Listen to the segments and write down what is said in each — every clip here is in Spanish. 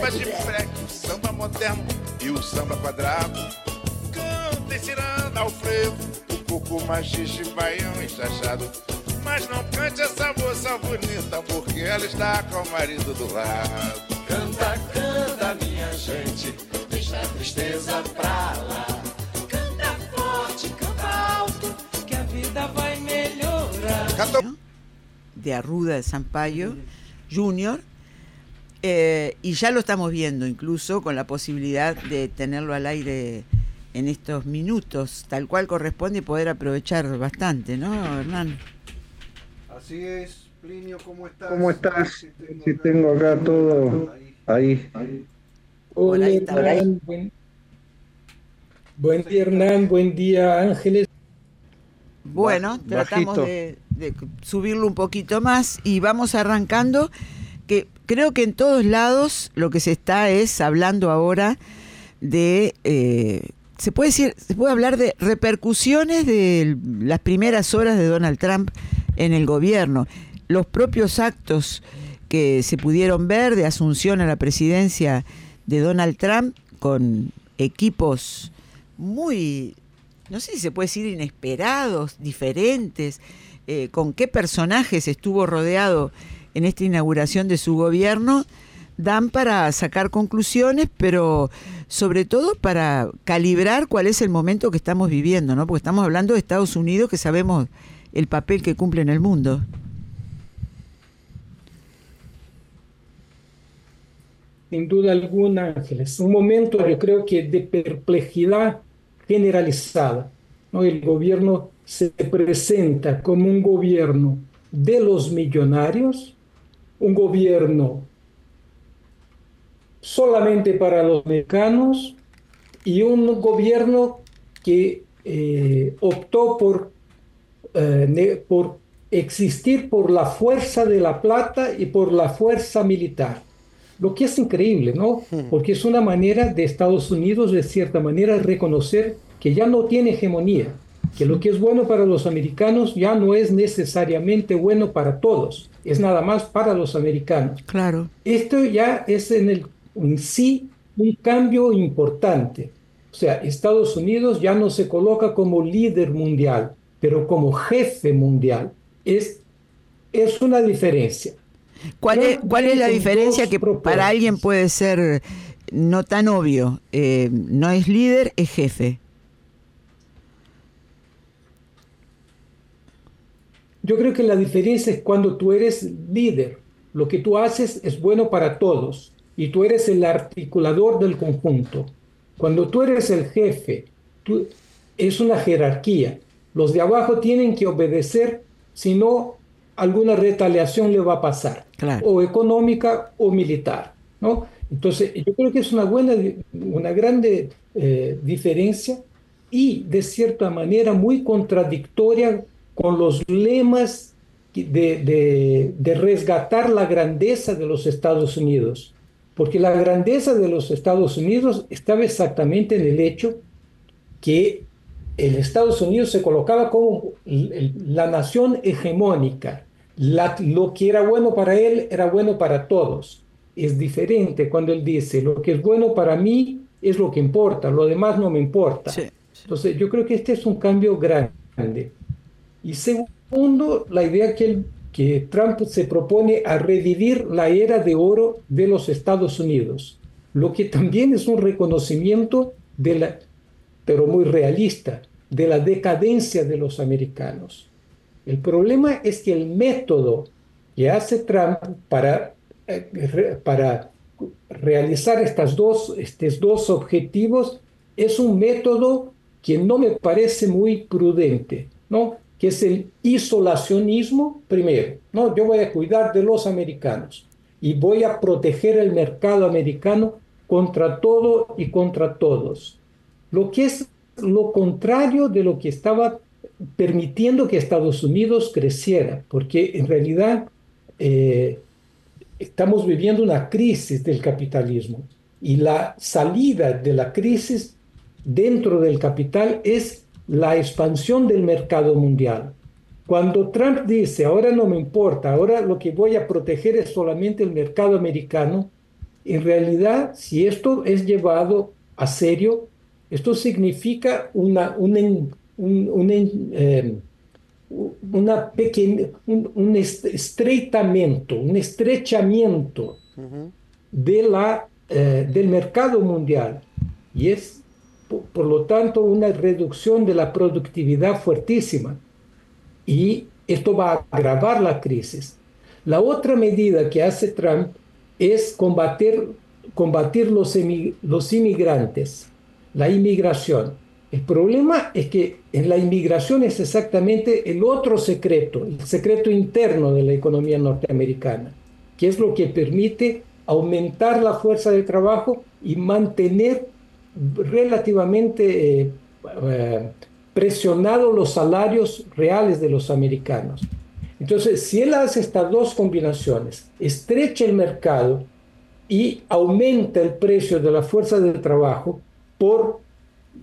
Samba de freque, o samba moderno e o samba quadrado. Cantem ciranda ao frevo, o coco machixe, baião e chachado. Mas não cante essa moça bonita, porque ela está com o marido do lado. Canta, canta, minha gente, deixa a tristeza pra lá. Canta forte, canta alto, que a vida vai melhorar. Canta de Arruda de Sampaio Jr. eh, y ya lo estamos viendo incluso con la posibilidad de tenerlo al aire en estos minutos, tal cual corresponde y poder aprovechar bastante, ¿no, Hernán? Así es, Plinio, ¿cómo estás? ¿Cómo estás? Si tengo acá todo ahí. Hola, Hola, ahí está. Hernán. Buen, buen día, Hernán. Buen día, Ángeles. Bueno, tratamos de subirlo un poquito más y vamos arrancando, que creo que en todos lados lo que se está es hablando ahora de, eh, se puede decir, se puede hablar de repercusiones de las primeras horas de Donald Trump en el gobierno, los propios actos que se pudieron ver de asunción a la presidencia de Donald Trump con equipos muy no sé si se puede decir inesperados, diferentes, eh, con qué personajes estuvo rodeado en esta inauguración de su gobierno, dan para sacar conclusiones, pero sobre todo para calibrar cuál es el momento que estamos viviendo, ¿no? Porque estamos hablando de Estados Unidos, que sabemos el papel que cumple en el mundo. Sin duda alguna, Ángeles. Un momento, yo creo que de perplejidad generalizada. El gobierno se presenta como un gobierno de los millonarios, un gobierno solamente para los americanos y un gobierno que eh, optó por, eh, por existir por la fuerza de la plata y por la fuerza militar. Lo que es increíble, ¿no? Porque es una manera de Estados Unidos, de cierta manera, reconocer que ya no tiene hegemonía, que lo que es bueno para los americanos ya no es necesariamente bueno para todos, es nada más para los americanos. Claro. Esto ya es en, el, en sí un cambio importante. O sea, Estados Unidos ya no se coloca como líder mundial, pero como jefe mundial. Es, es una diferencia. ¿Cuál es, cuál es la diferencia que propuestas. para alguien puede ser no tan obvio? Eh, no es líder, es jefe. Yo creo que la diferencia es cuando tú eres líder. Lo que tú haces es bueno para todos y tú eres el articulador del conjunto. Cuando tú eres el jefe, tú, es una jerarquía. Los de abajo tienen que obedecer, si no, alguna retaliación le va a pasar, Claro. o económica o militar. ¿no? Entonces, yo creo que es una buena, una grande eh, diferencia y de cierta manera muy contradictoria con los lemas de, de- de resgatar la grandeza de los Estados Unidos. Porque la grandeza de los Estados Unidos estaba exactamente en el hecho que el Estados Unidos se colocaba como la nación hegemónica. La- lo que era bueno para él era bueno para todos. Es diferente cuando él dice, lo que es bueno para mí es lo que importa, lo demás no me importa. Sí, Entonces, yo creo que este es un cambio grande. Y segundo, la idea que, él- que Trump se propone a revivir la era de oro de los Estados Unidos, lo que también es un reconocimiento de la, pero muy realista, de la decadencia de los americanos. El problema es que el método que hace Trump para, eh, para realizar estas dos, estos dos objetivos es un método que no me parece muy prudente, ¿no? Que es el isolacionismo primero. No, yo voy a cuidar de los americanos. y voy a proteger el mercado americano contra todo y contra todos. Lo que es lo contrario de lo que estaba permitiendo que Estados Unidos creciera, porque en realidad eh, estamos viviendo una crisis del capitalismo y la salida de la crisis dentro del capital es la expansión del mercado mundial. Cuando Trump dice, ahora no me importa, ahora lo que voy a proteger es solamente el mercado americano, en realidad, si esto es llevado a serio, esto significa una, un, eh, una pequeña, un, estreitamiento, un estrechamiento de la, eh, del mercado mundial. Y es, por, lo tanto, una reducción de la productividad fuertísima. Y esto va a agravar la crisis. La otra medida que hace Trump es combatir, combatir los, los inmigrantes, la inmigración. El problema es que en la inmigración es exactamente el otro secreto, el secreto interno de la economía norteamericana, que es lo que permite aumentar la fuerza de trabajo y mantener relativamente eh, eh, presionados los salarios reales de los americanos. Entonces, si él hace estas dos combinaciones, estrecha el mercado y aumenta el precio de la fuerza de trabajo por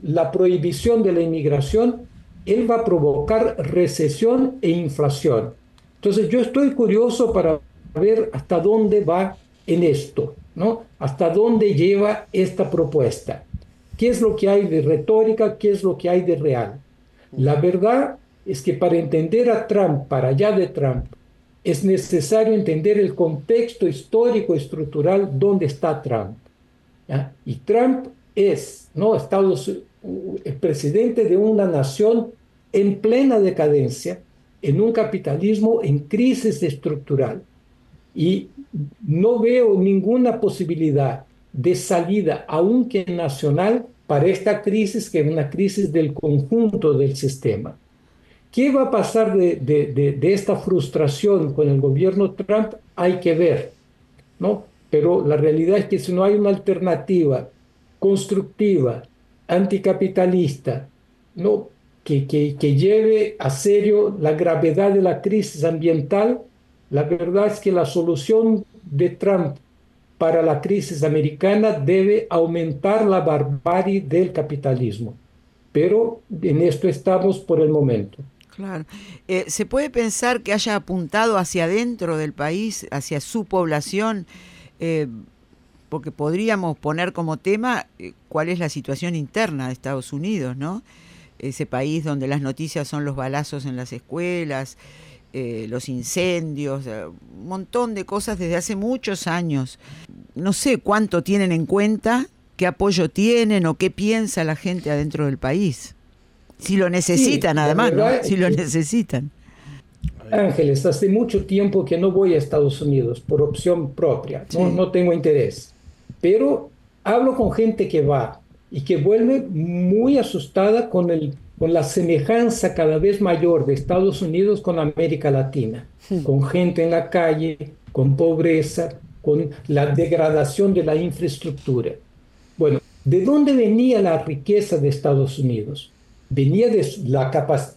la prohibición de la inmigración, él va a provocar recesión e inflación. Entonces yo estoy curioso para ver hasta dónde va en esto, ¿no? Hasta dónde lleva esta propuesta. ¿Qué es lo que hay de retórica? ¿Qué es lo que hay de real? La verdad es que para entender a Trump, para allá de Trump, es necesario entender el contexto histórico estructural donde está Trump. Y Trump es, ¿no? Estados, el presidente de una nación en plena decadencia, en un capitalismo en crisis estructural. Y no veo ninguna posibilidad de salida, aunque nacional, para esta crisis, que es una crisis del conjunto del sistema. ¿Qué va a pasar de, de, de, esta frustración con el gobierno Trump? Hay que ver, ¿no? Pero la realidad es que si no hay una alternativa constructiva, anticapitalista, ¿no? Que, que, que, lleve a serio la gravedad de la crisis ambiental, la verdad es que la solución de Trump para la crisis americana debe aumentar la barbarie del capitalismo. Pero en esto estamos por el momento. Claro. Eh, ¿Se puede pensar que haya apuntado hacia adentro del país, hacia su población? Eh, porque podríamos poner como tema eh, cuál es la situación interna de Estados Unidos, ¿no? Ese país donde las noticias son los balazos en las escuelas, eh, los incendios, eh, un montón de cosas desde hace muchos años. No sé cuánto tienen en cuenta, qué apoyo tienen o qué piensa la gente adentro del país. Si lo necesitan, además, ¿no? Si lo necesitan. Ángeles, hace mucho tiempo que no voy a Estados Unidos por opción propia, no, no tengo interés pero hablo con gente que va y que vuelve muy asustada con, el, con la semejanza cada vez mayor de Estados Unidos con América Latina, con gente en la calle, con pobreza, con la degradación de la infraestructura. Bueno, ¿de dónde venía la riqueza de Estados Unidos? Venía de, la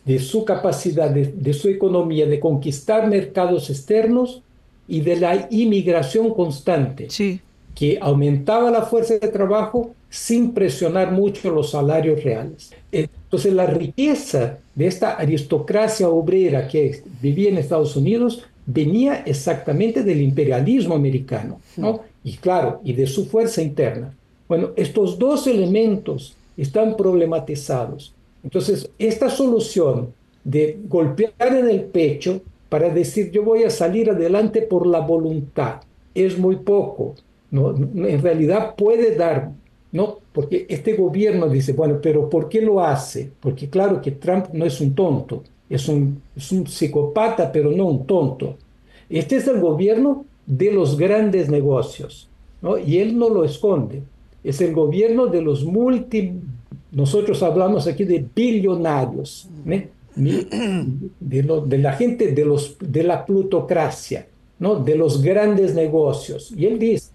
de su capacidad, de, de su economía, de conquistar mercados externos y de la inmigración constante. Sí que aumentaba la fuerza de trabajo sin presionar mucho los salarios reales. Entonces la riqueza de esta aristocracia obrera que vivía en Estados Unidos venía exactamente del imperialismo americano, ¿no? Y claro, y de su fuerza interna. Bueno, estos dos elementos están problematizados. Entonces, esta solución de golpear en el pecho para decir yo voy a salir adelante por la voluntad es muy poco no, en realidad puede dar, ¿no? Porque este gobierno dice, bueno, pero ¿por qué lo hace? Porque claro que Trump no es un tonto, es un, es un psicópata, pero no un tonto. Este es el gobierno de los grandes negocios, ¿no? Y él no lo esconde. Es el gobierno de los multi... Nosotros hablamos aquí de billonarios, de, lo, de la gente de, los, de la plutocracia. ¿no? de los grandes negocios. Y él dice,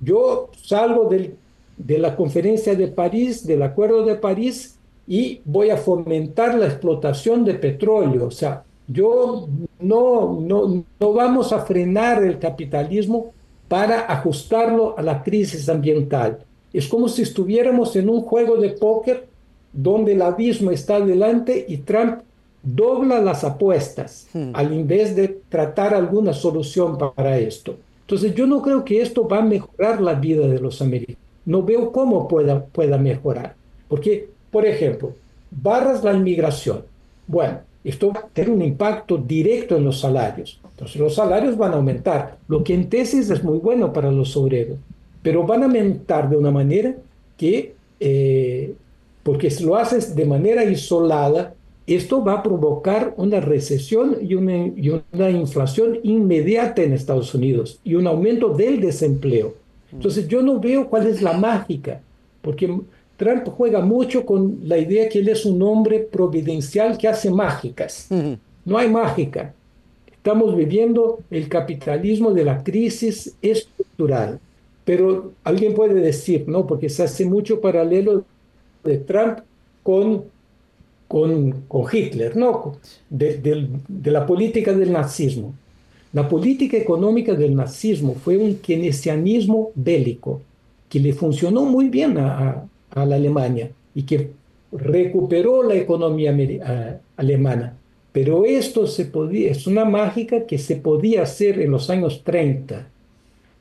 yo salgo del, de la conferencia de París, del Acuerdo de París, y voy a fomentar la explotación de petróleo. O sea, yo no, no, no vamos a frenar el capitalismo para ajustarlo a la crisis ambiental. Es como si estuviéramos en un juego de póker donde el abismo está adelante y Trump dobla las apuestas al invés de tratar alguna solución para esto. Entonces yo no creo que esto va a mejorar la vida de los americanos. No veo cómo pueda, pueda mejorar. Porque, por ejemplo, barras la inmigración. Bueno, esto va a tener un impacto directo en los salarios. Entonces los salarios van a aumentar, lo que en tesis es muy bueno para los obreros, pero van a aumentar de una manera que, eh, porque si lo haces de manera isolada, esto va a provocar una recesión y una, y una, inflación inmediata en Estados Unidos y un aumento del desempleo. Entonces yo no veo cuál es la mágica, porque Trump juega mucho con la idea que él es un hombre providencial que hace mágicas. No hay mágica. Estamos viviendo el capitalismo de la crisis estructural. Pero alguien puede decir, ¿no? Porque se hace mucho paralelo de Trump con con, con Hitler, ¿no? De, de, de, la política del nazismo. La política económica del nazismo fue un keynesianismo bélico que le funcionó muy bien a, a, a la Alemania y que recuperó la economía alemana. Pero esto se podía, es una mágica que se podía hacer en los años 30.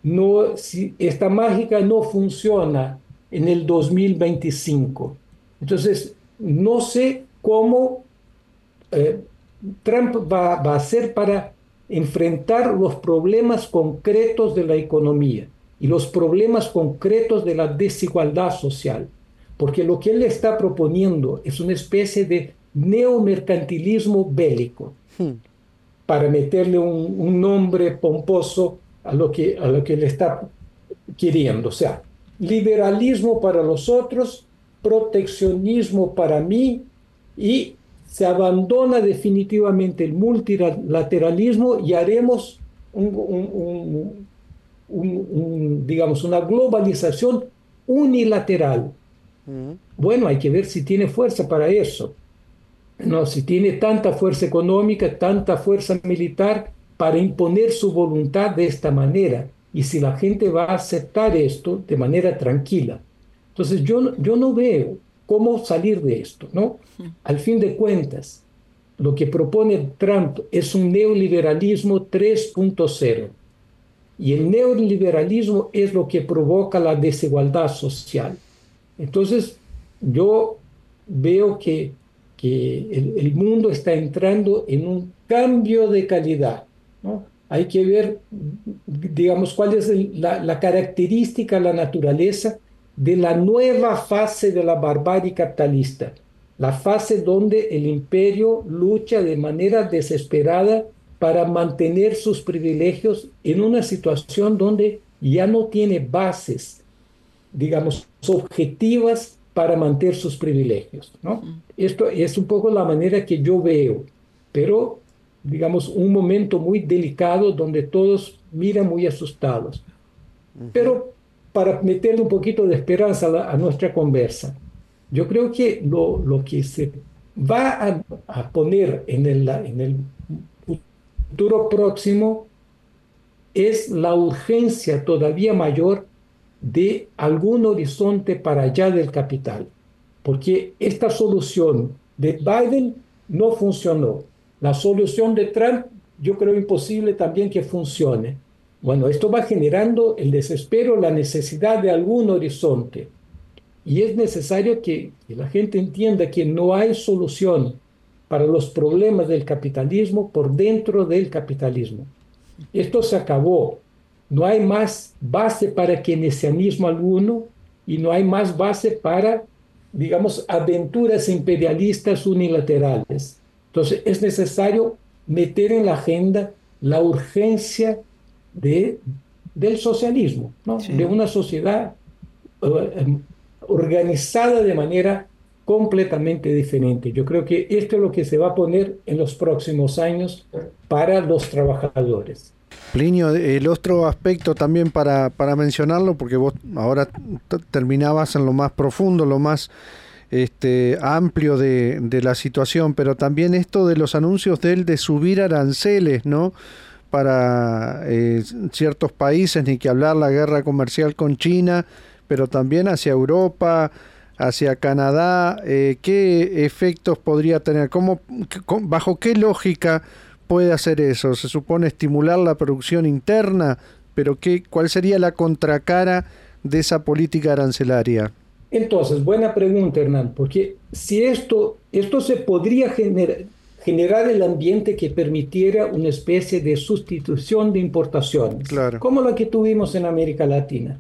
No, si esta mágica no funciona en el 2025. Entonces, no sé cómo eh, Trump va, va, a hacer para enfrentar los problemas concretos de la economía y los problemas concretos de la desigualdad social. Porque lo que él está proponiendo es una especie de neomercantilismo bélico, hmm. para meterle un, un, nombre pomposo a lo, que, a lo que él está queriendo. O sea, liberalismo para los otros, proteccionismo para mí y se abandona definitivamente el multilateralismo y haremos un, un, un, digamos, una globalización unilateral. Bueno, hay que ver si tiene fuerza para eso. No, si tiene tanta fuerza económica, tanta fuerza militar para imponer su voluntad de esta manera y si la gente va a aceptar esto de manera tranquila. Entonces yo, yo no veo cómo salir de esto, ¿no? Al fin de cuentas, lo que propone Trump es un neoliberalismo 3.0. Y el neoliberalismo es lo que provoca la desigualdad social. Entonces, yo veo que, que el, el, mundo está entrando en un cambio de calidad. ¿no? Hay que ver, digamos, cuál es el, la, la característica, la naturaleza de la nueva fase de la barbarie capitalista, la fase donde el imperio lucha de manera desesperada para mantener sus privilegios en una situación donde ya no tiene bases, digamos, objetivas para mantener sus privilegios. ¿no? Esto es un poco la manera que yo veo, pero digamos, un momento muy delicado donde todos miran muy asustados. Pero para meterle un poquito de esperanza a, nuestra conversa. Yo creo que lo, lo que se va a, a poner en el, en el futuro próximo es la urgencia todavía mayor de algún horizonte para allá del capital, porque esta solución de Biden no funcionó. La solución de Trump yo creo imposible también que funcione. Bueno, esto va generando el desespero, la necesidad de algún horizonte. Y es necesario que, que, la gente entienda que no hay solución para los problemas del capitalismo por dentro del capitalismo. Esto se acabó. No hay más base para keynesianismo alguno y no hay más base para, digamos, aventuras imperialistas unilaterales. Entonces es necesario meter en la agenda la urgencia de, del socialismo, ¿no? sí. de una sociedad uh, organizada de manera completamente diferente. Yo creo que esto es lo que se va a poner en los próximos años para los trabajadores. Plinio, el otro aspecto también para, para mencionarlo, porque vos ahora terminabas en lo más profundo, lo más este, amplio de, de, la situación, pero también esto de los anuncios de él de subir aranceles, ¿no? Para eh, ciertos países, ni que hablar la guerra comercial con China, pero también hacia Europa, hacia Canadá. Eh, ¿Qué efectos podría tener? ¿Cómo, ¿Bajo qué lógica puede hacer eso? ¿Se supone estimular la producción interna? ¿Pero qué, cuál sería la contracara de esa política arancelaria? Entonces, buena pregunta, Hernán, porque si esto, esto se podría generar, generar el ambiente que permitiera una especie de sustitución de importaciones, claro. como la que tuvimos en América Latina.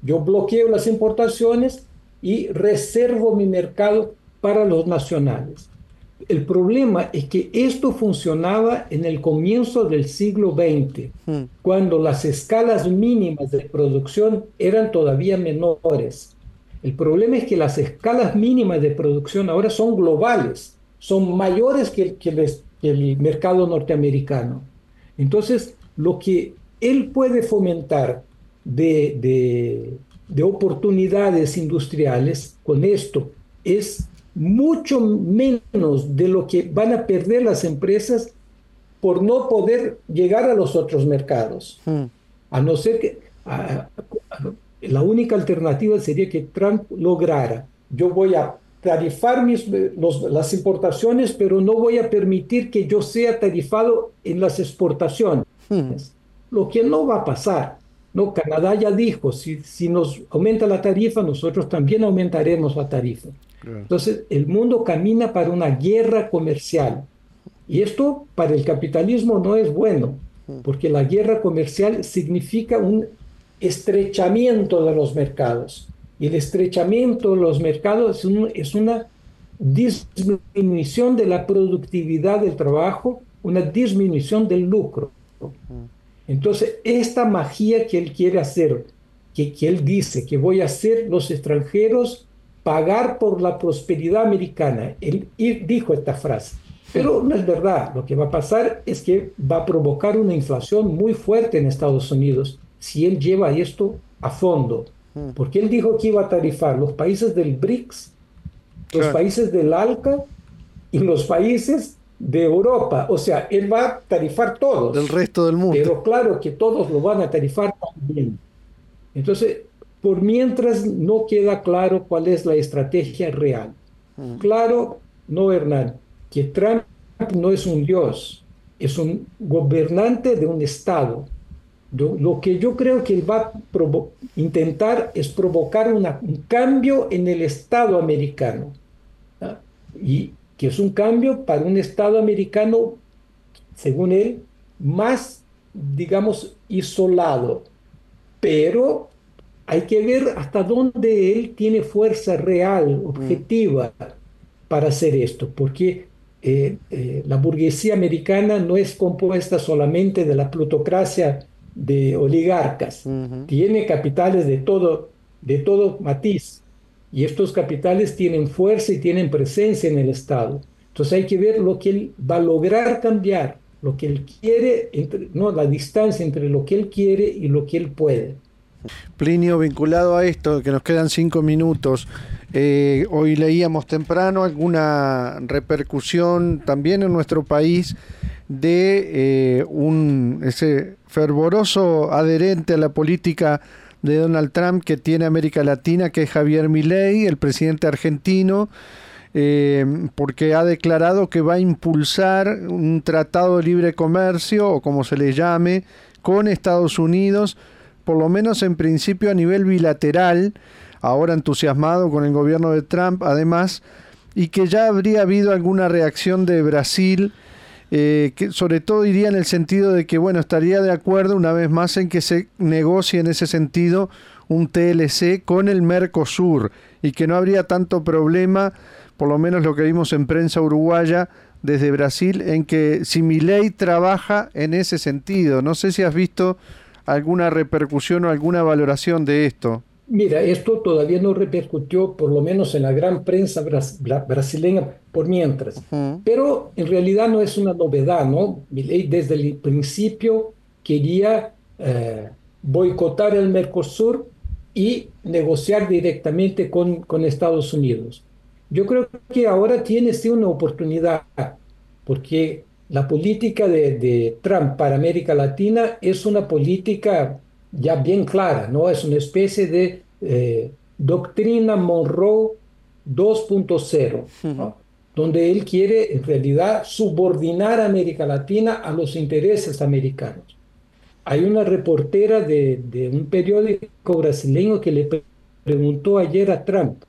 Yo bloqueo las importaciones y reservo mi mercado para los nacionales. El problema es que esto funcionaba en el comienzo del siglo XX, hmm. cuando las escalas mínimas de producción eran todavía menores. El problema es que las escalas mínimas de producción ahora son globales, son mayores que, que, el, que el mercado norteamericano. Entonces, lo que él puede fomentar de, de, de, oportunidades industriales con esto es mucho menos de lo que van a perder las empresas por no poder llegar a los otros mercados. Hmm. A no ser que, a, a, la única alternativa sería que Trump lograra, yo voy a tarifar mis, los, las importaciones, pero no voy a permitir que yo sea tarifado en las exportaciones. Hmm. Lo que no va a pasar. No, Canadá ya dijo, si, si nos aumenta la tarifa, nosotros también aumentaremos la tarifa. Claro. Entonces, el mundo camina para una guerra comercial. Y esto para el capitalismo no es bueno, hmm. porque la guerra comercial significa un estrechamiento de los mercados. Y el estrechamiento de los mercados es, un, es una disminución de la productividad del trabajo, una disminución del lucro. Entonces, esta magia que él quiere hacer, que, que él dice que voy a hacer los extranjeros pagar por la prosperidad americana, él, él dijo esta frase. Pero no es verdad. Lo que va a pasar es que va a provocar una inflación muy fuerte en Estados Unidos si él lleva esto a fondo. Hmm. Porque él dijo que iba a tarifar los países del BRICS, los claro. países del ALCA y los países de Europa. O sea, él va a tarifar todos. Del resto del mundo. Pero claro que todos lo van a tarifar también. Entonces, por mientras no queda claro cuál es la estrategia real. Hmm. Claro, no, Hernán, que Trump no es un dios, es un gobernante de un Estado lo que yo creo que él va a intentar es provocar una, un cambio en el Estado americano. Y que es un cambio para un Estado americano, según él, más, digamos, isolado. Pero hay que ver hasta dónde él tiene fuerza real, objetiva, mm. para hacer esto, porque eh, eh, la burguesía americana no es compuesta solamente de la plutocracia de oligarcas, uh -huh. tiene capitales de todo, de todo matiz, y estos capitales tienen fuerza y tienen presencia en el Estado. Entonces hay que ver lo que él va a lograr cambiar, lo que él quiere, entre, no, la distancia entre lo que él quiere y lo que él puede. Plinio, vinculado a esto, que nos quedan cinco minutos, eh, hoy leíamos temprano alguna repercusión también en nuestro país de eh, un ese fervoroso adherente a la política de Donald Trump que tiene América Latina, que es Javier Milei, el presidente argentino, eh, porque ha declarado que va a impulsar un tratado de libre comercio, o como se le llame, con Estados Unidos, por lo menos en principio a nivel bilateral, ahora entusiasmado con el gobierno de Trump, además, y que ya habría habido alguna reacción de Brasil eh, que sobre todo iría en el sentido de que, bueno, estaría de acuerdo una vez más en que se negocie en ese sentido un TLC con el Mercosur y que no habría tanto problema, por lo menos lo que vimos en prensa uruguaya desde Brasil, en que si mi ley trabaja en ese sentido. No sé si has visto alguna repercusión o alguna valoración de esto. Mira, esto todavía no repercutió, por lo menos en la gran prensa bras- bra- brasileña, por mientras. Pero en realidad no es una novedad, ¿no? Milei desde el principio quería eh, boicotar el Mercosur y negociar directamente con, con Estados Unidos. Yo creo que ahora tiene sí una oportunidad, porque la política de, de Trump para América Latina es una política ya bien clara, ¿no? Es una especie de eh, doctrina Monroe 2.0, ¿no? donde él quiere en realidad subordinar a América Latina a los intereses americanos. Hay una reportera de, de un periódico brasileño que le pre- preguntó ayer a Trump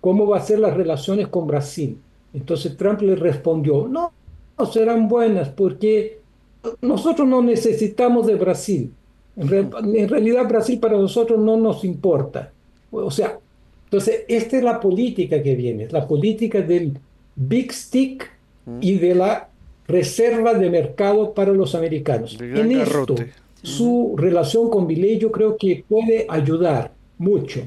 cómo va a ser las relaciones con Brasil. Entonces Trump le respondió, no, no serán buenas porque nosotros no necesitamos de Brasil. En, re- en realidad Brasil para nosotros no nos importa. O sea, entonces esta es la política que viene, la política del big stick y de la reserva de mercado para los americanos. En esto, su relación con Milei yo creo que puede ayudar mucho,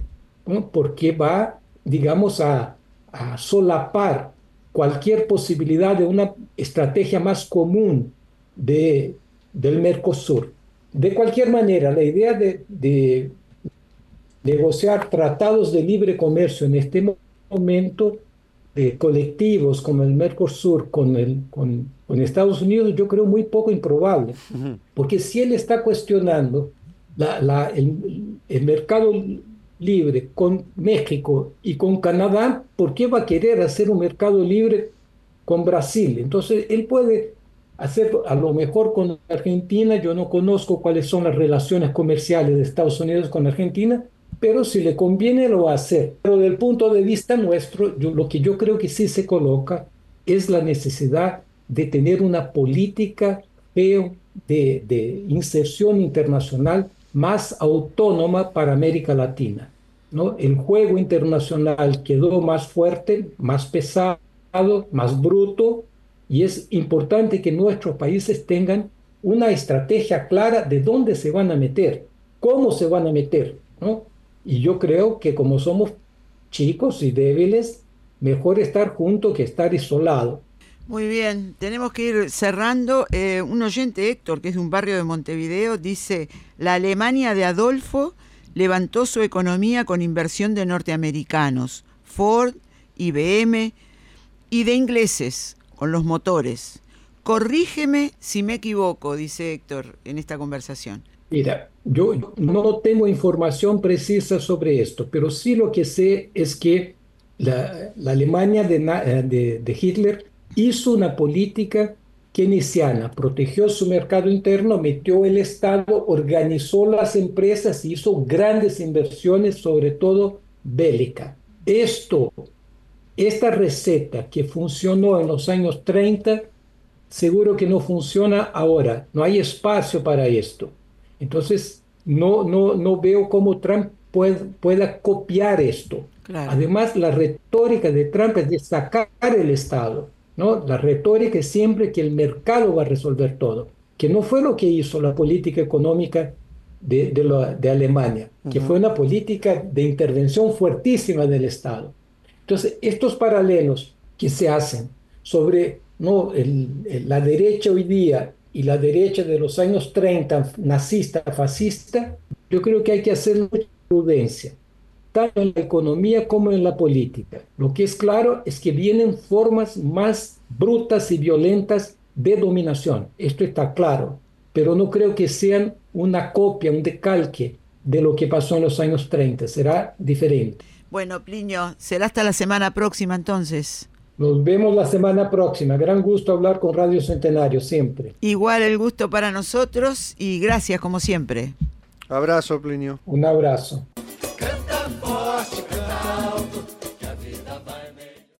¿no? porque va, digamos, a, a solapar cualquier posibilidad de una estrategia más común de, del Mercosur. De cualquier manera, la idea de, de negociar tratados de libre comercio en este mo- momento de colectivos como el Mercosur con, el, con, con Estados Unidos, yo creo muy poco improbable. Porque si él está cuestionando la- la- el, el mercado libre con México y con Canadá, ¿por qué va a querer hacer un mercado libre con Brasil? Entonces, él puede hacer a lo mejor con Argentina, yo no conozco cuáles son las relaciones comerciales de Estados Unidos con Argentina, pero si le conviene lo va a hacer. Pero del punto de vista nuestro, yo, lo que yo creo que sí se coloca es la necesidad de tener una política de, de inserción internacional más autónoma para América Latina. ¿no? El juego internacional quedó más fuerte, más pesado, más bruto, y es importante que nuestros países tengan una estrategia clara de dónde se van a meter, cómo se van a meter. ¿no? Y yo creo que como somos chicos y débiles, mejor estar juntos que estar isolado. Muy bien, tenemos que ir cerrando. Eh, un oyente, Héctor, que es de un barrio de Montevideo, dice, la Alemania de Adolfo levantó su economía con inversión de norteamericanos, Ford, IBM y de ingleses, con los motores. Corrígeme si me equivoco, dice Héctor en esta conversación. Mira, yo no tengo información precisa sobre esto, pero sí lo que sé es que la, Alemania eh, de Hitler hizo una política keynesiana, protegió su mercado interno, metió el Estado, organizó las empresas y hizo grandes inversiones, sobre todo bélica. Esto, esta receta que funcionó en los años 30, seguro que no funciona ahora. No hay espacio para esto. Entonces, no, no, no veo cómo Trump puede- pueda copiar esto. Claro. Además, la retórica de Trump es de sacar el Estado. ¿no? La retórica es siempre que el mercado va a resolver todo, que no fue lo que hizo la política económica de, de, la- de Alemania, que fue una política de intervención fuertísima del Estado. Entonces, estos paralelos que se hacen sobre la derecha hoy día y la derecha de los años 30, nazista, fascista, yo creo que hay que hacer mucha prudencia, tanto en la economía como en la política. Lo que es claro es que vienen formas más brutas y violentas de dominación. Esto está claro, pero no creo que sean una copia, un decalque de lo que pasó en los años 30. Será diferente. Bueno, Plinio, será hasta la semana próxima entonces. Nos vemos la semana próxima. Gran gusto hablar con Radio Centenario siempre. Igual el gusto para nosotros y gracias como siempre. Abrazo, Plinio. Un abrazo.